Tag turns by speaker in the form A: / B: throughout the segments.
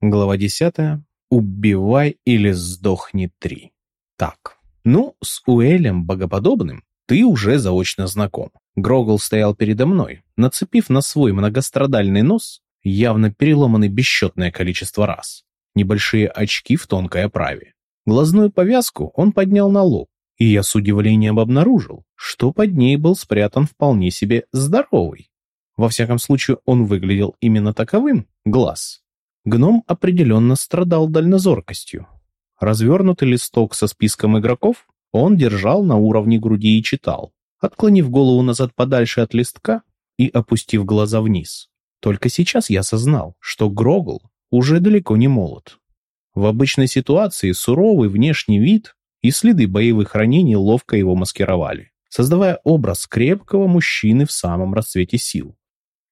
A: Глава 10. Убивай или сдохни 3. Так, ну, с Уэлем Богоподобным ты уже заочно знаком. Грогл стоял передо мной, нацепив на свой многострадальный нос, явно переломанный бесчетное количество раз, небольшие очки в тонкой оправе. Глазную повязку он поднял на лоб, и я с удивлением обнаружил, что под ней был спрятан вполне себе здоровый. Во всяком случае, он выглядел именно таковым, глаз. Гном определенно страдал дальнозоркостью. Развернутый листок со списком игроков он держал на уровне груди и читал, отклонив голову назад подальше от листка и опустив глаза вниз. Только сейчас я осознал, что Грогл уже далеко не молод. В обычной ситуации суровый внешний вид и следы боевых ранений ловко его маскировали, создавая образ крепкого мужчины в самом расцвете сил.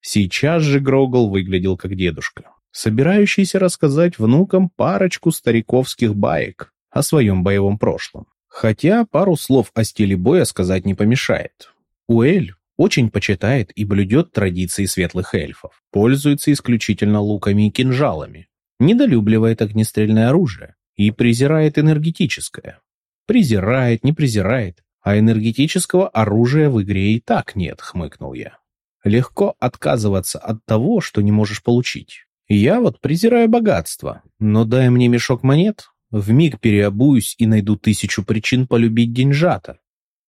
A: Сейчас же Грогл выглядел как дедушка, собирающийся рассказать внукам парочку стариковских баек о своем боевом прошлом. Хотя пару слов о стиле боя сказать не помешает. Уэль очень почитает и блюдет традиции светлых эльфов, пользуется исключительно луками и кинжалами, недолюбливает огнестрельное оружие и презирает энергетическое. Презирает, не презирает, а энергетического оружия в игре и так нет, хмыкнул я. Легко отказываться от того, что не можешь получить. Я вот презираю богатство, но дай мне мешок монет, вмиг переобуюсь и найду тысячу причин полюбить деньжата.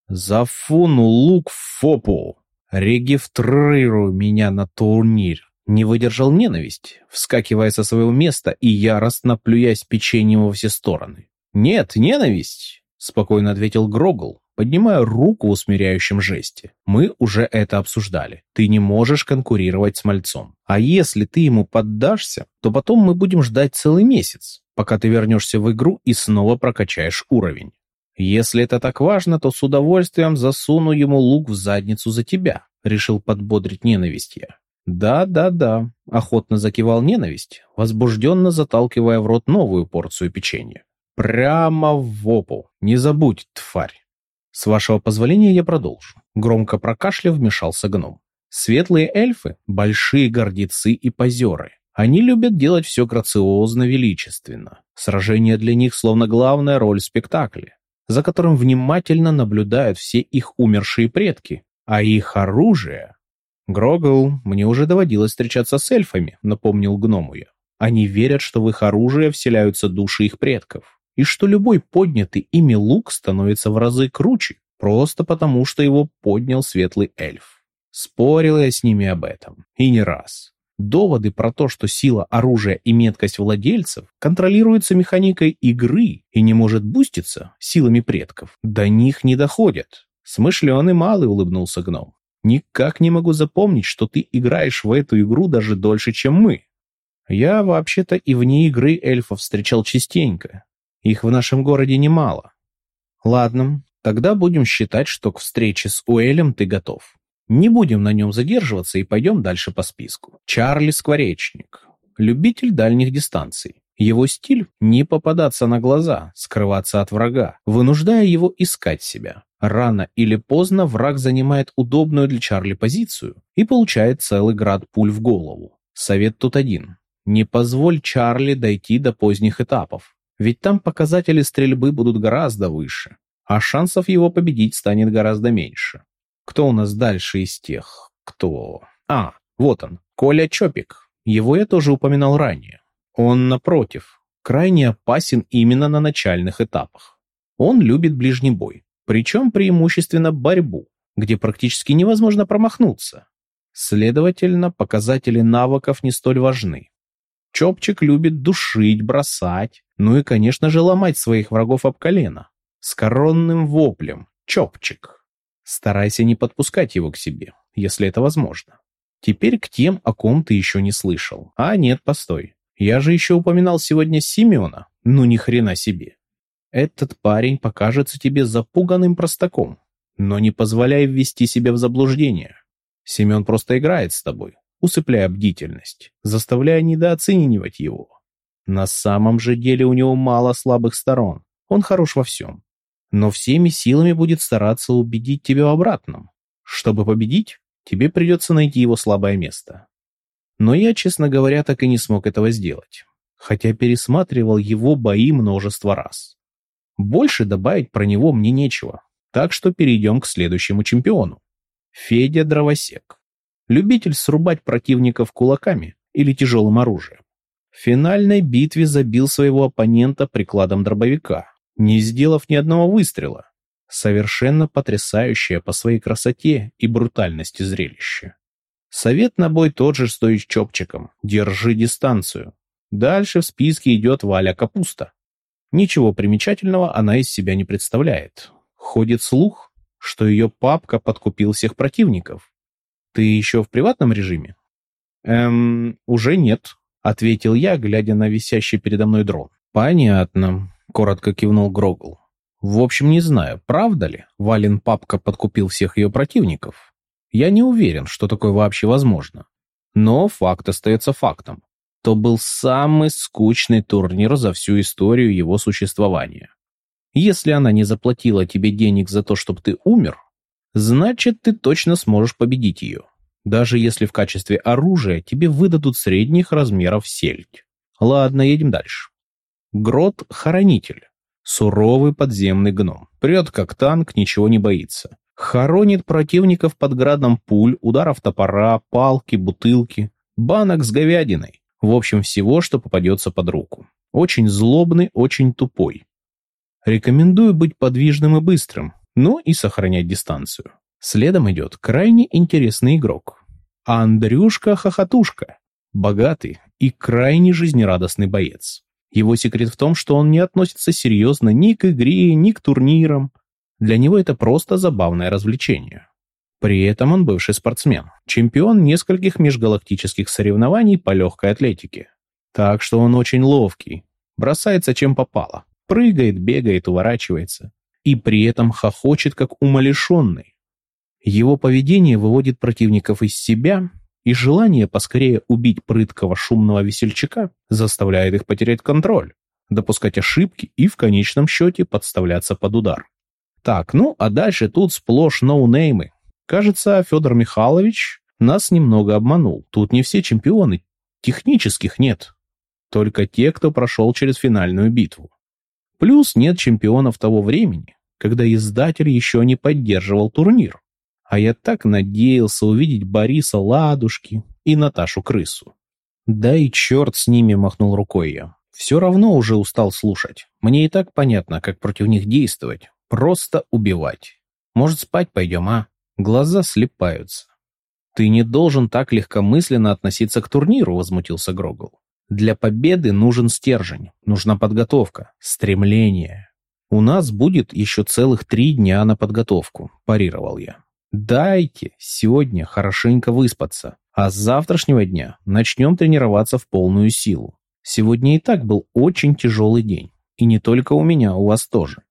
A: Зафуну лук в фопу, регистрирую меня на турнир. Не выдержал ненависть, вскакивая со своего места и яростно плюясь печеньем во все стороны. «Нет, ненависть!» — спокойно ответил Грогл, поднимая руку в усмиряющем жесте. «Мы уже это обсуждали. Ты не можешь конкурировать с мальцом. А если ты ему поддашься, то потом мы будем ждать целый месяц, пока ты вернешься в игру и снова прокачаешь уровень. Если это так важно, то с удовольствием засуну ему лук в задницу за тебя, решил подбодрить ненависть я. Да, да, да, охотно закивал ненависть, возбужденно заталкивая в рот новую порцию печенья. Прямо в опу. Не забудь, тварь. С вашего позволения я продолжу. Громко прокашляв, вмешался гном. Светлые эльфы – большие гордецы и позеры. Они любят делать все грациозно, величественно. Сражение для них словно главная роль в спектакле, за которым внимательно наблюдают все их умершие предки, а их оружие... Грогл, мне уже доводилось встречаться с эльфами, напомнил гному я. Они верят, что в их оружие вселяются души их предков, и что любой поднятый ими лук становится в разы круче, просто потому, что его поднял светлый эльф. Спорил я с ними об этом, и не раз. Доводы про то, что сила оружия и меткость владельцев контролируются механикой игры и не может буститься силами предков, до них не доходят. Смышленый малый улыбнулся гном. Никак не могу запомнить, что ты играешь в эту игру даже дольше, чем мы. Я вообще-то и вне игры эльфов встречал частенько. Их в нашем городе немало. Ладно, тогда будем считать, что к встрече с Уэлем ты готов. Не будем на нем задерживаться и пойдем дальше по списку. Чарли Скворечник. Любитель дальних дистанций. Его стиль – не попадаться на глаза, скрываться от врага, вынуждая его искать себя. Рано или поздно враг занимает удобную для Чарли позицию и получает целый град пуль в голову. Совет тут один. Не позволь Чарли дойти до поздних этапов, ведь там показатели стрельбы будут гораздо выше, а шансов его победить станет гораздо меньше. Кто у нас дальше из тех? Кто? А, вот он, Коля Чопик. Его я тоже упоминал ранее. Он, напротив, крайне опасен именно на начальных этапах. Он любит ближний бой, причем преимущественно борьбу, где практически невозможно промахнуться. Следовательно, показатели навыков не столь важны. Чопчик любит душить, бросать, ну и, конечно же, ломать своих врагов об колено. С коронным воплем «Чопчик». Старайся не подпускать его к себе, если это возможно. Теперь к тем, о ком ты еще не слышал. А нет, постой. Я же еще упоминал сегодня Семена. Ну ни хрена себе. Этот парень покажется тебе запуганным простаком, но не позволяй ввести себя в заблуждение. Семен просто играет с тобой, усыпляя бдительность, заставляя недооценивать его. На самом же деле у него мало слабых сторон. Он хорош во всем но всеми силами будет стараться убедить тебя в обратном. Чтобы победить, тебе придется найти его слабое место. Но я, честно говоря, так и не смог этого сделать. хотя пересматривал его бои множество раз. Больше добавить про него мне нечего, так что перейдем к следующему чемпиону. Федя Дровосек. Любитель срубать противников кулаками или тяжелым оружием. В финальной битве забил своего оппонента прикладом дробовика, не сделав ни одного выстрела. Совершенно потрясающее по своей красоте и брутальности зрелище. Совет на бой тот же, что и с Чопчиком. Держи дистанцию. Дальше в списке идет Валя Капуста. Ничего примечательного она из себя не представляет. Ходит слух, что ее папка подкупил всех противников. Ты еще в приватном режиме? Эм, уже нет, ответил я, глядя на висящий передо мной дрон. Понятно, коротко кивнул Грогл. В общем, не знаю, правда ли, Вален папка подкупил всех ее противников. Я не уверен, что такое вообще возможно. Но факт остается фактом. То был самый скучный турнир за всю историю его существования. Если она не заплатила тебе денег за то, чтобы ты умер, значит, ты точно сможешь победить ее. Даже если в качестве оружия тебе выдадут средних размеров сельдь. Ладно, едем дальше. Грот-хоронитель. Суровый подземный гном. Прет как танк, ничего не боится. Хоронит противников под градом пуль, ударов топора, палки, бутылки, банок с говядиной. В общем, всего, что попадется под руку. Очень злобный, очень тупой. Рекомендую быть подвижным и быстрым, но и сохранять дистанцию. Следом идет крайне интересный игрок. Андрюшка-хохотушка. Богатый и крайне жизнерадостный боец. Его секрет в том, что он не относится серьезно ни к игре, ни к турнирам. Для него это просто забавное развлечение. При этом он бывший спортсмен, чемпион нескольких межгалактических соревнований по легкой атлетике. Так что он очень ловкий, бросается чем попало, прыгает, бегает, уворачивается. И при этом хохочет, как умалишенный. Его поведение выводит противников из себя, и желание поскорее убить прыткого шумного весельчака заставляет их потерять контроль, допускать ошибки и в конечном счете подставляться под удар. Так, ну а дальше тут сплошь ноунеймы. Кажется, Федор Михайлович нас немного обманул. Тут не все чемпионы, технических нет. Только те, кто прошел через финальную битву. Плюс нет чемпионов того времени, когда издатель еще не поддерживал турнир. А я так надеялся увидеть Бориса Ладушки и Наташу Крысу. Да и черт с ними, махнул рукой я. Все равно уже устал слушать. Мне и так понятно, как против них действовать. Просто убивать. Может, спать пойдем, а? Глаза слепаются. «Ты не должен так легкомысленно относиться к турниру», — возмутился Грогл. «Для победы нужен стержень, нужна подготовка, стремление. У нас будет еще целых три дня на подготовку», — парировал я. Дайте сегодня хорошенько выспаться, а с завтрашнего дня начнем тренироваться в полную силу. Сегодня и так был очень тяжелый день. И не только у меня, у вас тоже.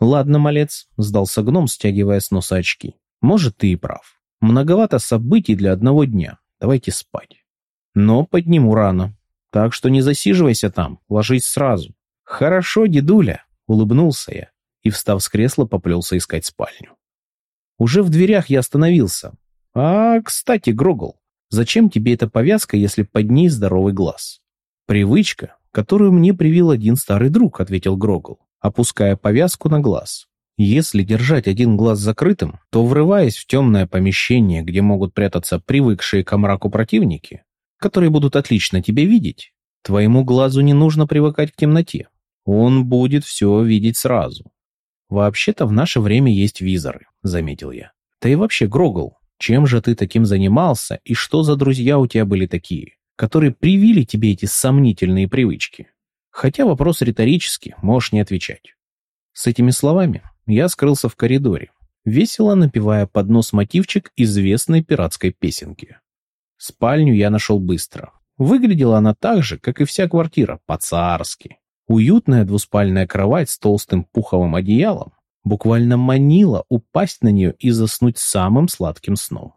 A: Ладно, малец, сдался гном, стягивая с носа очки. Может, ты и прав. Многовато событий для одного дня. Давайте спать. Но подниму рано. Так что не засиживайся там, ложись сразу. Хорошо, дедуля, улыбнулся я и, встав с кресла, поплелся искать спальню. Уже в дверях я остановился. «А, кстати, Грогл, зачем тебе эта повязка, если под ней здоровый глаз?» «Привычка, которую мне привил один старый друг», — ответил Грогл, опуская повязку на глаз. «Если держать один глаз закрытым, то, врываясь в темное помещение, где могут прятаться привыкшие к мраку противники, которые будут отлично тебя видеть, твоему глазу не нужно привыкать к темноте. Он будет все видеть сразу. «Вообще-то в наше время есть визоры», — заметил я. «Да и вообще, Грогл, чем же ты таким занимался и что за друзья у тебя были такие, которые привили тебе эти сомнительные привычки?» Хотя вопрос риторический, можешь не отвечать. С этими словами я скрылся в коридоре, весело напевая под нос мотивчик известной пиратской песенки. Спальню я нашел быстро. Выглядела она так же, как и вся квартира, по-царски. Уютная двуспальная кровать с толстым пуховым одеялом буквально манила упасть на нее и заснуть самым сладким сном.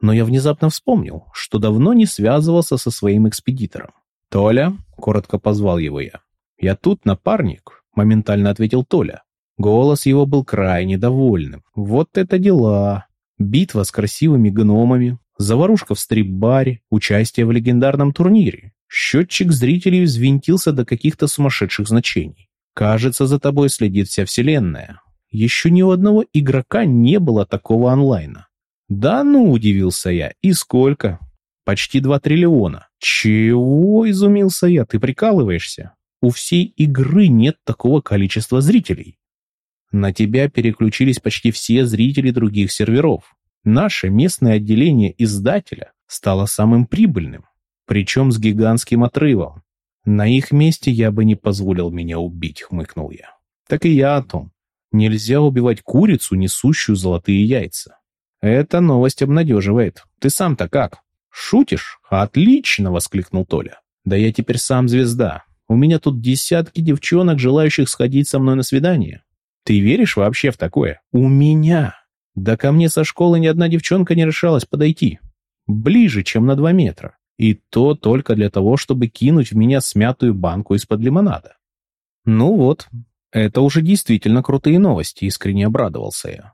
A: Но я внезапно вспомнил, что давно не связывался со своим экспедитором. «Толя», — коротко позвал его я. «Я тут, напарник», — моментально ответил Толя. Голос его был крайне довольным. «Вот это дела! Битва с красивыми гномами, заварушка в стрип-баре, участие в легендарном турнире. Счетчик зрителей взвинтился до каких-то сумасшедших значений. Кажется, за тобой следит вся вселенная. Еще ни у одного игрока не было такого онлайна. Да ну, удивился я. И сколько? Почти 2 триллиона. Чего, изумился я, ты прикалываешься? У всей игры нет такого количества зрителей. На тебя переключились почти все зрители других серверов. Наше местное отделение издателя стало самым прибыльным, причем с гигантским отрывом. На их месте я бы не позволил меня убить, хмыкнул я. Так и я о том. Нельзя убивать курицу, несущую золотые яйца. Эта новость обнадеживает. Ты сам-то как? Шутишь? Отлично, воскликнул Толя. Да я теперь сам звезда. У меня тут десятки девчонок, желающих сходить со мной на свидание. Ты веришь вообще в такое? У меня. Да ко мне со школы ни одна девчонка не решалась подойти. Ближе, чем на два метра. И то только для того, чтобы кинуть в меня смятую банку из-под лимонада. Ну вот, это уже действительно крутые новости, искренне обрадовался я.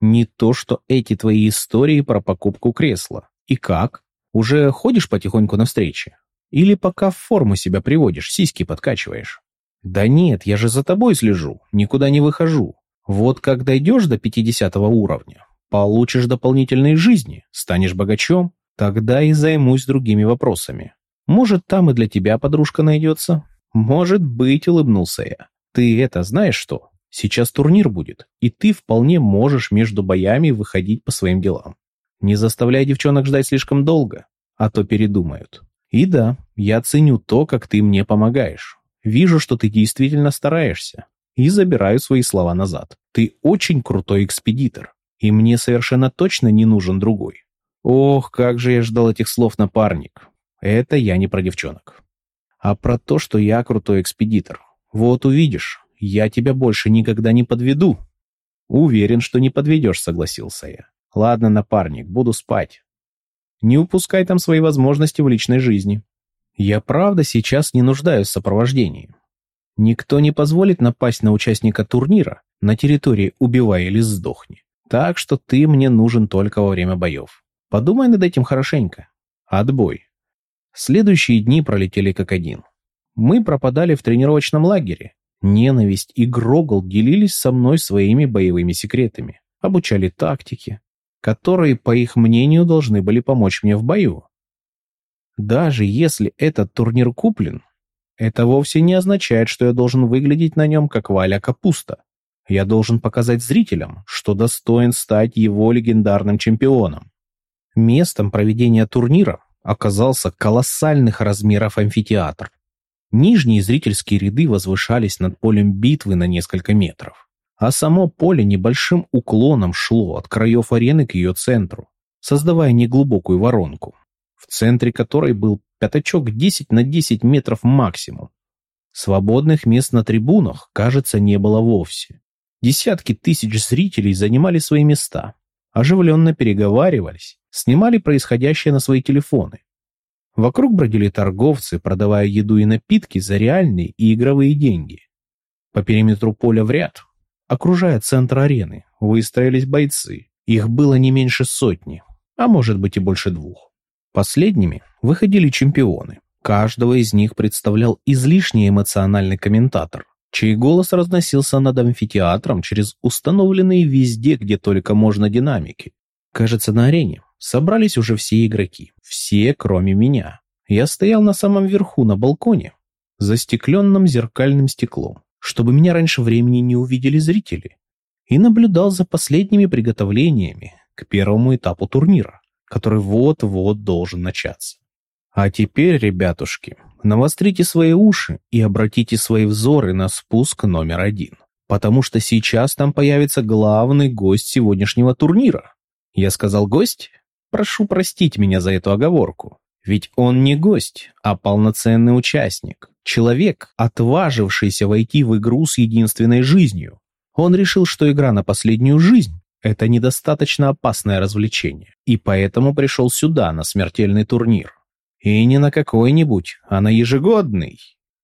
A: Не то, что эти твои истории про покупку кресла. И как? Уже ходишь потихоньку на встречи? Или пока в форму себя приводишь, сиськи подкачиваешь? Да нет, я же за тобой слежу, никуда не выхожу. Вот как дойдешь до 50 уровня, получишь дополнительные жизни, станешь богачом, тогда и займусь другими вопросами. Может, там и для тебя подружка найдется? Может быть, улыбнулся я. Ты это знаешь что? Сейчас турнир будет, и ты вполне можешь между боями выходить по своим делам. Не заставляй девчонок ждать слишком долго, а то передумают. И да, я ценю то, как ты мне помогаешь. Вижу, что ты действительно стараешься. И забираю свои слова назад. Ты очень крутой экспедитор. И мне совершенно точно не нужен другой. Ох, как же я ждал этих слов, напарник. Это я не про девчонок. А про то, что я крутой экспедитор. Вот увидишь, я тебя больше никогда не подведу. Уверен, что не подведешь, согласился я. Ладно, напарник, буду спать. Не упускай там свои возможности в личной жизни. Я правда сейчас не нуждаюсь в сопровождении. Никто не позволит напасть на участника турнира на территории «убивай или сдохни». Так что ты мне нужен только во время боев. Подумай над этим хорошенько. Отбой. Следующие дни пролетели как один. Мы пропадали в тренировочном лагере. Ненависть и Грогл делились со мной своими боевыми секретами, обучали тактике, которые, по их мнению, должны были помочь мне в бою. Даже если этот турнир куплен, это вовсе не означает, что я должен выглядеть на нем как Валя Капуста. Я должен показать зрителям, что достоин стать его легендарным чемпионом. Местом проведения турнира оказался колоссальных размеров амфитеатр. Нижние зрительские ряды возвышались над полем битвы на несколько метров а само поле небольшим уклоном шло от краев арены к ее центру, создавая неглубокую воронку, в центре которой был пятачок 10 на 10 метров максимум. Свободных мест на трибунах, кажется, не было вовсе. Десятки тысяч зрителей занимали свои места, оживленно переговаривались, снимали происходящее на свои телефоны. Вокруг бродили торговцы, продавая еду и напитки за реальные и игровые деньги. По периметру поля в ряд Окружая центр арены, выстроились бойцы. Их было не меньше сотни, а может быть и больше двух. Последними выходили чемпионы. Каждого из них представлял излишне эмоциональный комментатор, чей голос разносился над амфитеатром через установленные везде, где только можно динамики. Кажется, на арене собрались уже все игроки, все, кроме меня. Я стоял на самом верху на балконе, застекленном зеркальным стеклом чтобы меня раньше времени не увидели зрители, и наблюдал за последними приготовлениями к первому этапу турнира, который вот-вот должен начаться. А теперь, ребятушки, навострите свои уши и обратите свои взоры на спуск номер один, потому что сейчас там появится главный гость сегодняшнего турнира. Я сказал гость? Прошу простить меня за эту оговорку. Ведь он не гость, а полноценный участник. Человек, отважившийся войти в игру с единственной жизнью. Он решил, что игра на последнюю жизнь – это недостаточно опасное развлечение, и поэтому пришел сюда, на смертельный турнир. И не на какой-нибудь, а на ежегодный.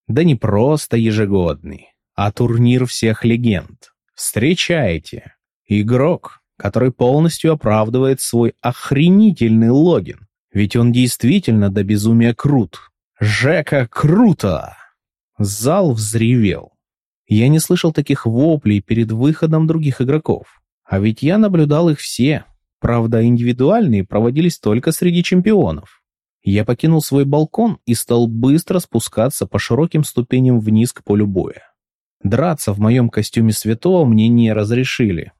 A: Да не просто ежегодный, а турнир всех легенд. Встречайте. Игрок, который полностью оправдывает свой охренительный логин, ведь он действительно до безумия крут. «Жека, круто!» Зал взревел. Я не слышал таких воплей перед выходом других игроков. А ведь я наблюдал их все. Правда, индивидуальные проводились только среди чемпионов. Я покинул свой балкон и стал быстро спускаться по широким ступеням вниз к полю боя. Драться в моем костюме святого мне не разрешили.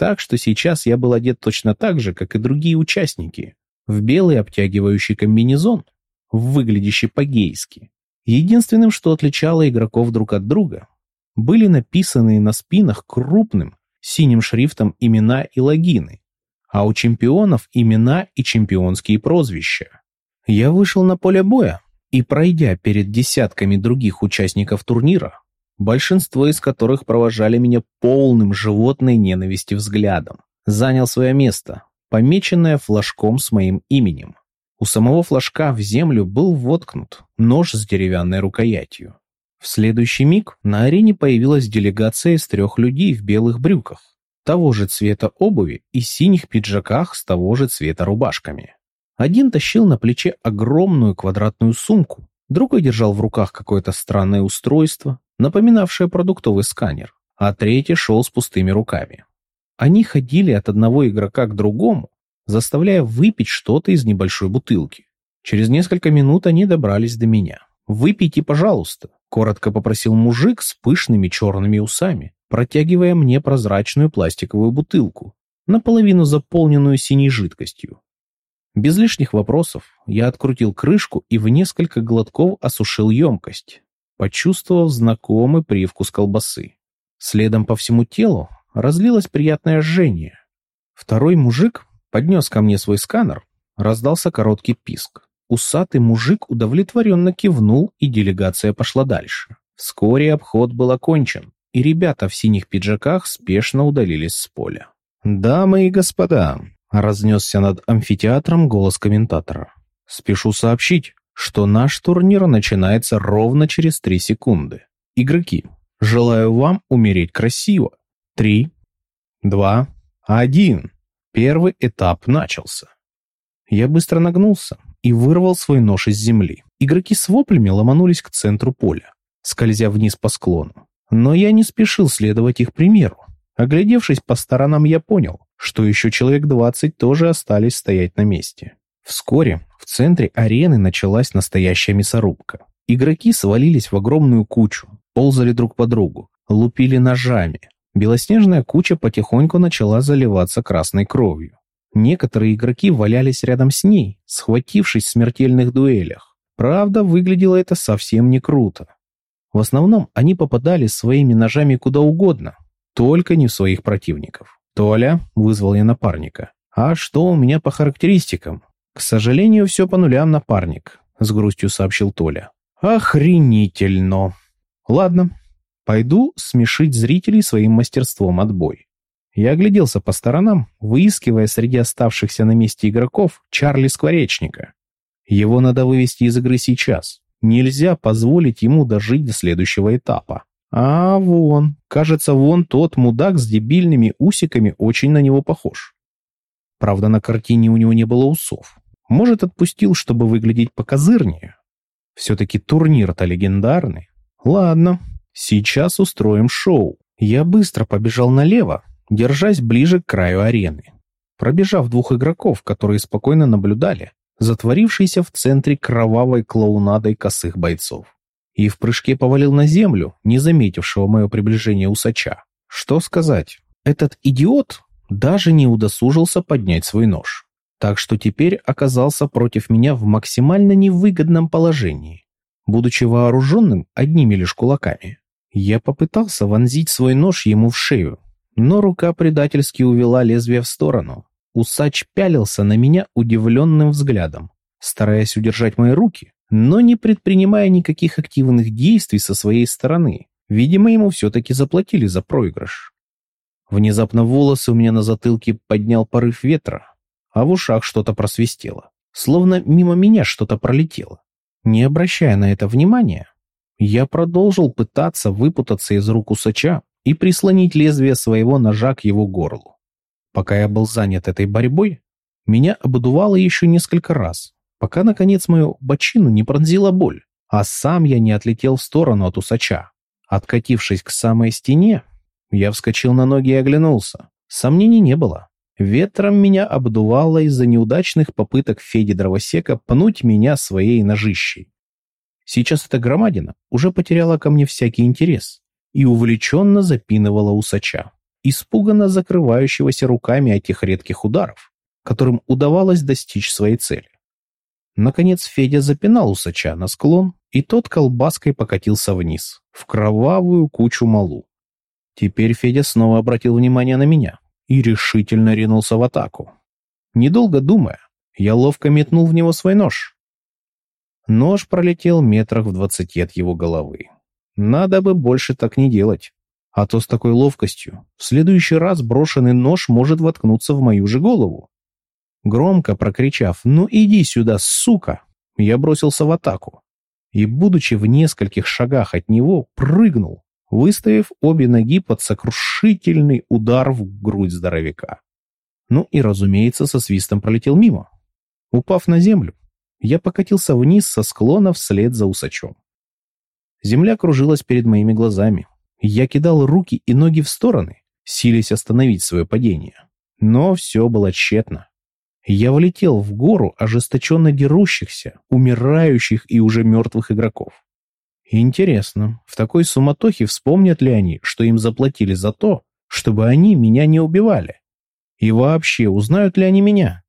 A: Так что сейчас я был одет точно так же, как и другие участники. В белый обтягивающий комбинезон, выглядящий по-гейски. Единственным, что отличало игроков друг от друга, были написанные на спинах крупным синим шрифтом имена и логины, а у чемпионов имена и чемпионские прозвища. Я вышел на поле боя и, пройдя перед десятками других участников турнира, большинство из которых провожали меня полным животной ненависти взглядом, занял свое место, помеченное флажком с моим именем. У самого флажка в землю был воткнут нож с деревянной рукоятью. В следующий миг на арене появилась делегация из трех людей в белых брюках, того же цвета обуви и синих пиджаках с того же цвета рубашками. Один тащил на плече огромную квадратную сумку, другой держал в руках какое-то странное устройство, напоминавшее продуктовый сканер, а третий шел с пустыми руками. Они ходили от одного игрока к другому, заставляя выпить что-то из небольшой бутылки. Через несколько минут они добрались до меня. «Выпейте, пожалуйста», — коротко попросил мужик с пышными черными усами, протягивая мне прозрачную пластиковую бутылку, наполовину заполненную синей жидкостью. Без лишних вопросов я открутил крышку и в несколько глотков осушил емкость, почувствовав знакомый привкус колбасы. Следом по всему телу разлилось приятное жжение. Второй мужик поднес ко мне свой сканер, раздался короткий писк. Усатый мужик удовлетворенно кивнул, и делегация пошла дальше. Вскоре обход был окончен, и ребята в синих пиджаках спешно удалились с поля. «Дамы и господа, Разнесся над амфитеатром голос комментатора. «Спешу сообщить, что наш турнир начинается ровно через три секунды. Игроки, желаю вам умереть красиво. Три, два, один. Первый этап начался». Я быстро нагнулся и вырвал свой нож из земли. Игроки с воплями ломанулись к центру поля, скользя вниз по склону. Но я не спешил следовать их примеру. Оглядевшись по сторонам, я понял, что еще человек двадцать тоже остались стоять на месте. Вскоре в центре арены началась настоящая мясорубка. Игроки свалились в огромную кучу, ползали друг по другу, лупили ножами. Белоснежная куча потихоньку начала заливаться красной кровью. Некоторые игроки валялись рядом с ней, схватившись в смертельных дуэлях. Правда, выглядело это совсем не круто. В основном они попадали своими ножами куда угодно, только не в своих противников. «Толя», — вызвал я напарника. «А что у меня по характеристикам?» «К сожалению, все по нулям, напарник», — с грустью сообщил Толя. «Охренительно!» «Ладно, пойду смешить зрителей своим мастерством отбой». Я огляделся по сторонам, выискивая среди оставшихся на месте игроков Чарли Скворечника. Его надо вывести из игры сейчас. Нельзя позволить ему дожить до следующего этапа. А вон, кажется, вон тот мудак с дебильными усиками очень на него похож. Правда, на картине у него не было усов. Может, отпустил, чтобы выглядеть покозырнее. Все-таки турнир-то легендарный. Ладно, сейчас устроим шоу. Я быстро побежал налево, держась ближе к краю арены. Пробежав двух игроков, которые спокойно наблюдали, затворившийся в центре кровавой клоунадой косых бойцов и в прыжке повалил на землю, не заметившего мое приближение усача. Что сказать, этот идиот даже не удосужился поднять свой нож. Так что теперь оказался против меня в максимально невыгодном положении, будучи вооруженным одними лишь кулаками. Я попытался вонзить свой нож ему в шею, но рука предательски увела лезвие в сторону. Усач пялился на меня удивленным взглядом, стараясь удержать мои руки, но не предпринимая никаких активных действий со своей стороны. Видимо, ему все-таки заплатили за проигрыш. Внезапно волосы у меня на затылке поднял порыв ветра, а в ушах что-то просвистело, словно мимо меня что-то пролетело. Не обращая на это внимания, я продолжил пытаться выпутаться из рук усача и прислонить лезвие своего ножа к его горлу. Пока я был занят этой борьбой, меня обдувало еще несколько раз, пока, наконец, мою бочину не пронзила боль. а сам я не отлетел в сторону от усача. Откатившись к самой стене, я вскочил на ноги и оглянулся. Сомнений не было. Ветром меня обдувало из-за неудачных попыток Феди Дровосека пнуть меня своей ножищей. Сейчас эта громадина уже потеряла ко мне всякий интерес и увлеченно запинывала усача, испуганно закрывающегося руками этих редких ударов, которым удавалось достичь своей цели. Наконец Федя запинал усача на склон, и тот колбаской покатился вниз, в кровавую кучу малу. Теперь Федя снова обратил внимание на меня и решительно ринулся в атаку. Недолго думая, я ловко метнул в него свой нож. Нож пролетел метрах в двадцати от его головы. Надо бы больше так не делать. А то с такой ловкостью в следующий раз брошенный нож может воткнуться в мою же голову. Громко прокричав «Ну иди сюда, сука!», я бросился в атаку. И, будучи в нескольких шагах от него, прыгнул, выставив обе ноги под сокрушительный удар в грудь здоровяка. Ну и, разумеется, со свистом пролетел мимо. Упав на землю, я покатился вниз со склона вслед за усачом. Земля кружилась перед моими глазами. Я кидал руки и ноги в стороны, силясь остановить свое падение. Но все было тщетно. Я влетел в гору ожесточенно дерущихся, умирающих и уже мертвых игроков. Интересно, в такой суматохе вспомнят ли они, что им заплатили за то, чтобы они меня не убивали? И вообще, узнают ли они меня?